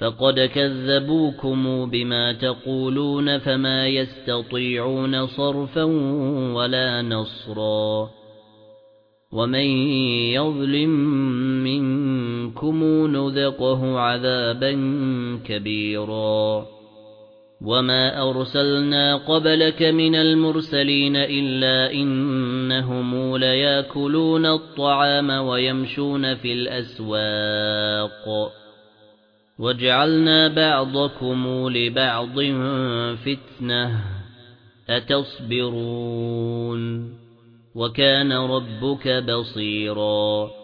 فَقَدْ كَذَّبُوكُمْ بِمَا تَقُولُونَ فَمَا يَسْتَطِيعُونَ صَرْفًا وَلَا نَصْرًا وَمَن يَظْلِم مِّنكُمْ نُذِقْهُ عَذَابًا كَبِيرًا وَمَا أَرْسَلْنَا قَبْلَكَ مِنَ الْمُرْسَلِينَ إِلَّا إِنَّهُمْ لَيَأْكُلُونَ الطَّعَامَ وَيَمْشُونَ فِي الْأَسْوَاقِ وَجَعَلْنَا بَعْضَكُمْ لِبَعْضٍ فِتْنَةً أَتَصْبِرُونَ. وَكَانَ رَبُّكَ بَصِيرًا.